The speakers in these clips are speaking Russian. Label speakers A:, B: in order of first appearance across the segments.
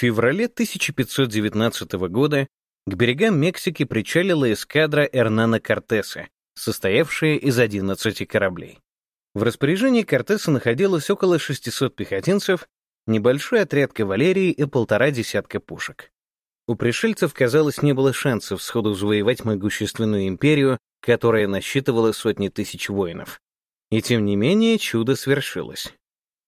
A: феврале 1519 года к берегам Мексики причалила эскадра Эрнана Кортеса, состоявшая из 11 кораблей. В распоряжении Кортеса находилось около 600 пехотинцев, небольшой отряд кавалерии и полтора десятка пушек. У пришельцев, казалось, не было шансов сходу завоевать могущественную империю, которая насчитывала сотни тысяч воинов. И тем не менее чудо свершилось.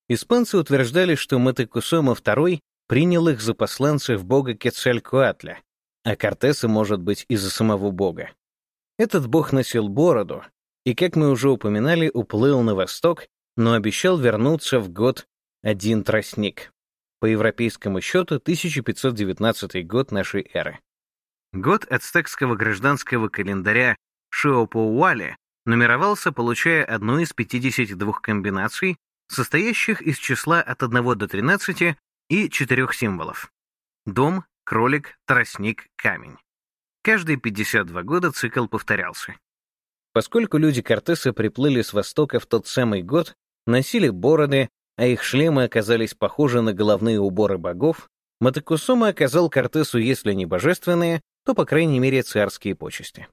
A: Испанцы утверждали, что Матекусома II принял их за посланцев бога Кецалькуатля, а Кортеса, может быть, из-за самого бога. Этот бог носил бороду и, как мы уже упоминали, уплыл на восток, но обещал вернуться в год один тростник. По европейскому счету 1519 год нашей эры. Год ацтекского гражданского календаря Шиопоуале нумеровался, получая одну из 52 комбинаций, состоящих из числа от 1 до 13 и четырех символов. Дом, кролик, тростник, камень. Каждые 52 года цикл повторялся. Поскольку люди Кортеса приплыли с востока в тот самый год, носили бороды, а их шлемы оказались похожи на головные уборы богов, Матакусума оказал Кортесу, если не божественные, то, по крайней мере, царские почести.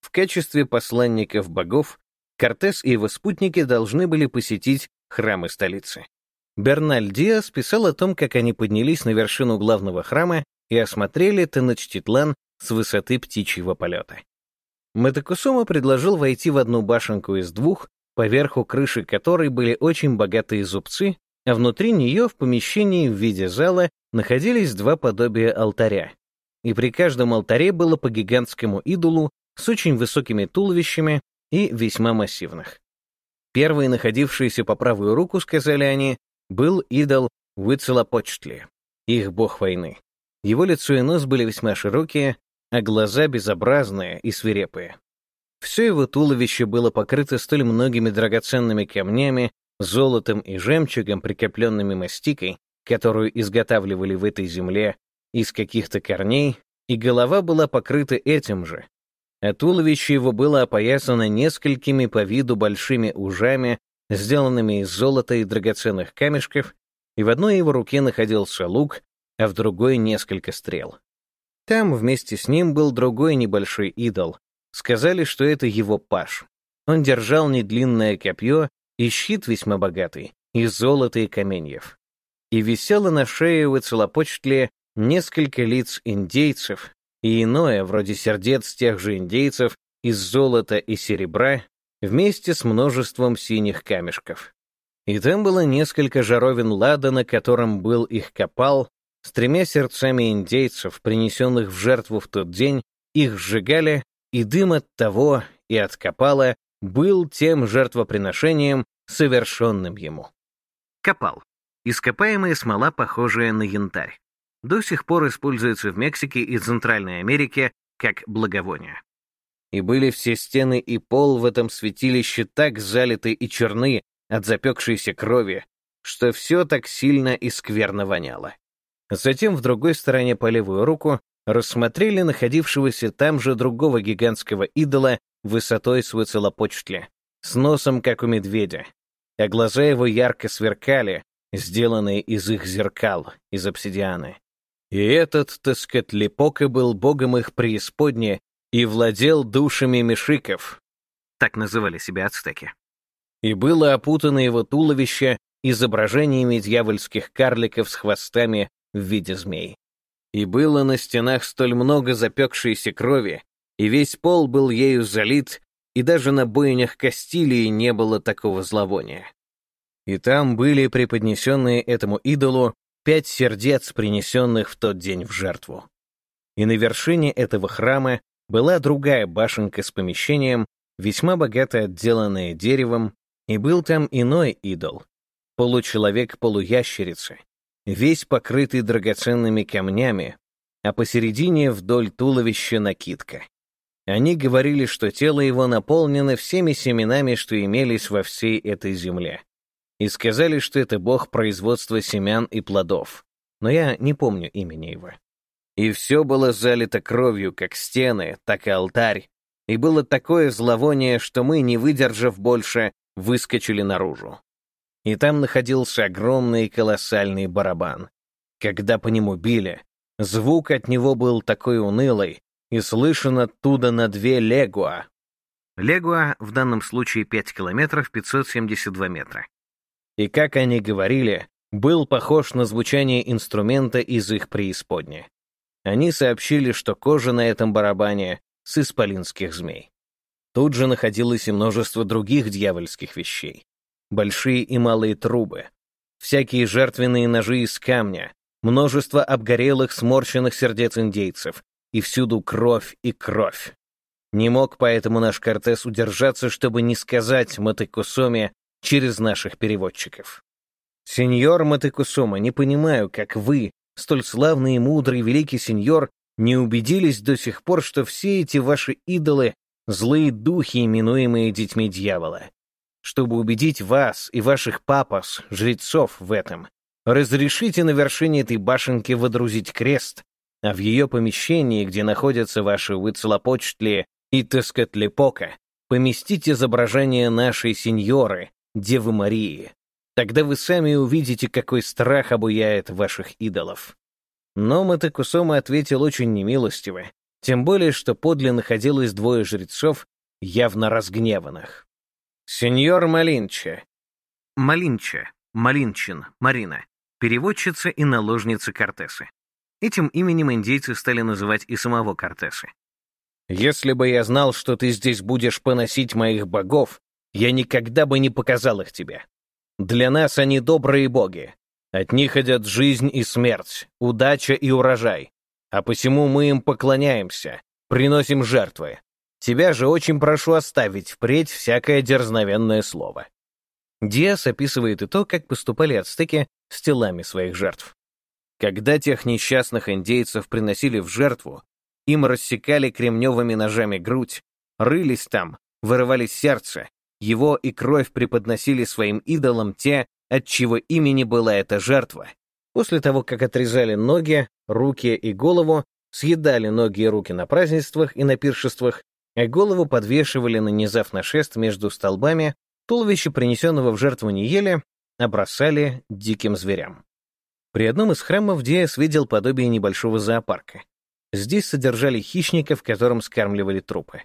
A: В качестве посланников богов Кортес и его спутники должны были посетить храмы столицы. Берналь Диас писал о том, как они поднялись на вершину главного храма и осмотрели Теночтитлан с высоты птичьего полета. Матакусума предложил войти в одну башенку из двух, поверху крыши которой были очень богатые зубцы, а внутри нее в помещении в виде зала находились два подобия алтаря. И при каждом алтаре было по гигантскому идолу с очень высокими туловищами и весьма массивных. Первый, находившийся по правую руку, сказали они, был идол Уицелопочтли, их бог войны. Его лицо и нос были весьма широкие, а глаза безобразные и свирепые. Все его туловище было покрыто столь многими драгоценными камнями, золотом и жемчугом, прикрепленными мастикой, которую изготавливали в этой земле из каких-то корней, и голова была покрыта этим же, а туловище его было опоясано несколькими по виду большими ужами, сделанными из золота и драгоценных камешков, и в одной его руке находился лук, а в другой — несколько стрел. Там вместе с ним был другой небольшой идол. Сказали, что это его паш. Он держал недлинное копье и щит весьма богатый, из золота и каменьев. И висело на шее у Целопочтли несколько лиц индейцев и иное, вроде сердец тех же индейцев, из золота и серебра, вместе с множеством синих камешков. И там было несколько жаровин лада, на котором был их копал, с тремя сердцами индейцев, принесенных в жертву в тот день, их сжигали, и дым от того и от копала был тем жертвоприношением, совершенным ему. Копал. Ископаемая смола, похожая на янтарь. До сих пор используется в Мексике и Центральной Америке как благовоние. И были все стены и пол в этом святилище так залиты и черны от запекшейся крови, что все так сильно и скверно воняло. Затем в другой стороне по левую руку рассмотрели находившегося там же другого гигантского идола высотой с выцелопочтли, с носом, как у медведя, а глаза его ярко сверкали, сделанные из их зеркал, из обсидианы. И этот Тескотлипока был богом их преисподне и владел душами мешиков, так называли себя ацтеки. И было опутано его туловище изображениями дьявольских карликов с хвостами в виде змей. И было на стенах столь много запекшейся крови, и весь пол был ею залит, и даже на бойнях Кастилии не было такого зловония. И там были преподнесенные этому идолу пять сердец, принесенных в тот день в жертву. И на вершине этого храма была другая башенка с помещением, весьма богато отделанная деревом, и был там иной идол, получеловек-полуящерица, весь покрытый драгоценными камнями, а посередине вдоль туловища накидка. Они говорили, что тело его наполнено всеми семенами, что имелись во всей этой земле. И сказали, что это бог производства семян и плодов. Но я не помню имени его. И все было залито кровью, как стены, так и алтарь. И было такое зловоние, что мы, не выдержав больше, выскочили наружу и там находился огромный колоссальный барабан. Когда по нему били, звук от него был такой унылый, и слышен оттуда на две легуа. Легуа в данном случае 5 километров 572 метра. И как они говорили, был похож на звучание инструмента из их преисподни. Они сообщили, что кожа на этом барабане с исполинских змей. Тут же находилось и множество других дьявольских вещей. Большие и малые трубы, всякие жертвенные ножи из камня, множество обгорелых сморщенных сердец индейцев, и всюду кровь и кровь. Не мог поэтому наш Кортес удержаться, чтобы не сказать Матыкусоме через наших переводчиков. «Сеньор Матыкусома, не понимаю, как вы, столь славный и мудрый великий сеньор, не убедились до сих пор, что все эти ваши идолы — злые духи, именуемые детьми дьявола. Чтобы убедить вас и ваших папас, жрецов, в этом, разрешите на вершине этой башенки водрузить крест, а в ее помещении, где находятся ваши Уицелопочтли и Тескотлепока, поместить изображение нашей сеньоры, Девы Марии. Тогда вы сами увидите, какой страх обуяет ваших идолов. Но Матекусома ответил очень немилостиво, тем более, что подле находилось двое жрецов, явно разгневанных. «Сеньор Малинча». Малинча, Малинчин, Марина, переводчица и наложница Кортесы. Этим именем индейцы стали называть и самого Кортеса. «Если бы я знал, что ты здесь будешь поносить моих богов, я никогда бы не показал их тебе. Для нас они добрые боги. От них идет жизнь и смерть, удача и урожай. А посему мы им поклоняемся, приносим жертвы. Тебя же очень прошу оставить впредь всякое дерзновенное слово». Диас описывает и то, как поступали ацтеки с телами своих жертв. Когда тех несчастных индейцев приносили в жертву, им рассекали кремневыми ножами грудь, рылись там, вырывали сердце, его и кровь преподносили своим идолам те, от чьего имени была эта жертва. После того, как отрезали ноги, руки и голову, съедали ноги и руки на празднествах и на пиршествах, а голову подвешивали, нанизав на шест между столбами, туловище принесенного в жертву не ели, а бросали диким зверям. При одном из храмов Диас видел подобие небольшого зоопарка. Здесь содержали хищников, которым скармливали трупы.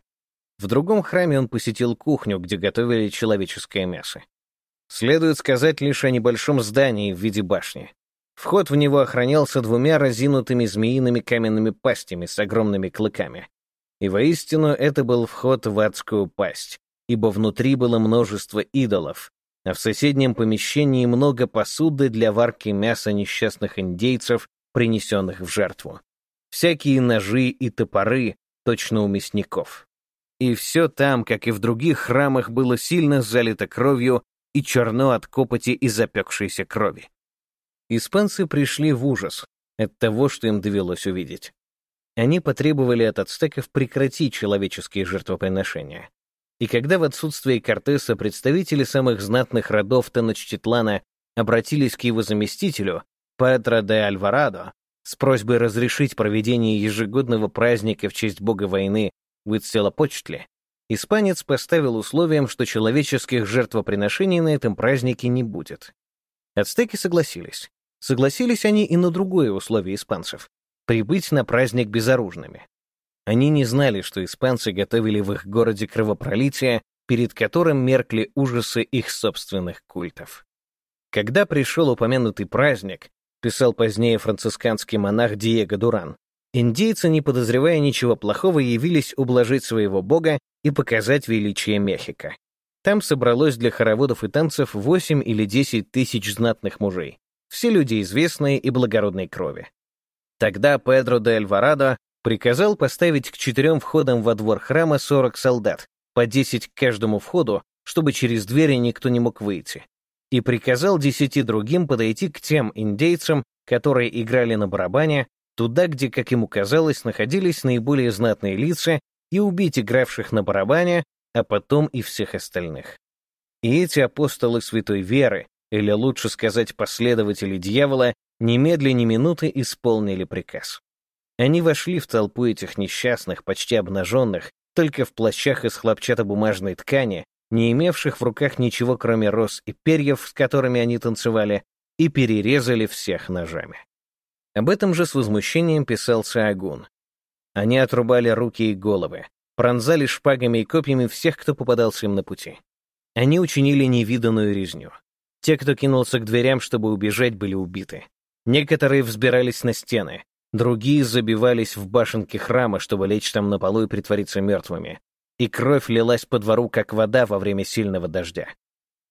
A: В другом храме он посетил кухню, где готовили человеческое мясо. Следует сказать лишь о небольшом здании в виде башни. Вход в него охранялся двумя разинутыми змеиными каменными пастями с огромными клыками. И воистину это был вход в адскую пасть, ибо внутри было множество идолов, а в соседнем помещении много посуды для варки мяса несчастных индейцев, принесенных в жертву. Всякие ножи и топоры, точно у мясников. И все там, как и в других храмах, было сильно залито кровью и черно от копоти и запекшейся крови. Испанцы пришли в ужас от того, что им довелось увидеть. Они потребовали от ацтеков прекратить человеческие жертвоприношения. И когда в отсутствие Кортеса представители самых знатных родов Теночтитлана обратились к его заместителю, Петро де Альварадо, с просьбой разрешить проведение ежегодного праздника в честь бога войны Уитселопочтли, испанец поставил условием, что человеческих жертвоприношений на этом празднике не будет. Ацтеки согласились. Согласились они и на другое условие испанцев — прибыть на праздник безоружными. Они не знали, что испанцы готовили в их городе кровопролитие, перед которым меркли ужасы их собственных культов. Когда пришел упомянутый праздник, писал позднее францисканский монах Диего Дуран, индейцы, не подозревая ничего плохого, явились ублажить своего бога и показать величие Мехико. Там собралось для хороводов и танцев 8 или 10 тысяч знатных мужей, все люди известные и благородной крови. Тогда Педро де Альварадо приказал поставить к четырем входам во двор храма 40 солдат, по 10 к каждому входу, чтобы через двери никто не мог выйти, и приказал десяти другим подойти к тем индейцам, которые играли на барабане, туда, где, как ему казалось, находились наиболее знатные лица, и убить игравших на барабане, а потом и всех остальных. И эти апостолы святой веры, или лучше сказать последователи дьявола, немедля ни минуты исполнили приказ. Они вошли в толпу этих несчастных, почти обнаженных, только в плащах из хлопчатобумажной ткани, не имевших в руках ничего, кроме роз и перьев, с которыми они танцевали, и перерезали всех ножами. Об этом же с возмущением писал Саагун. Они отрубали руки и головы, пронзали шпагами и копьями всех, кто попадался им на пути. Они учинили невиданную резню. Те, кто кинулся к дверям, чтобы убежать, были убиты. Некоторые взбирались на стены, другие забивались в башенки храма, чтобы лечь там на полу и притвориться мертвыми. И кровь лилась по двору, как вода во время сильного дождя.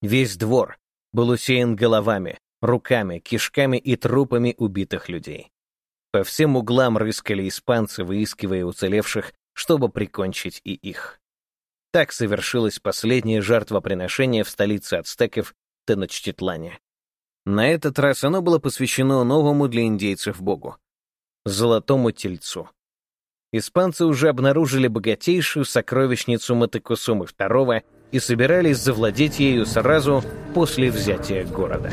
A: Весь двор был усеян головами, руками, кишками и трупами убитых людей. По всем углам рыскали испанцы, выискивая уцелевших, чтобы прикончить и их. Так совершилось последнее жертвоприношение в столице ацтеков Теночтитлане. На этот раз оно было посвящено новому для индейцев богу — Золотому Тельцу. Испанцы уже обнаружили богатейшую сокровищницу Матекусумы II и собирались завладеть ею сразу после взятия города.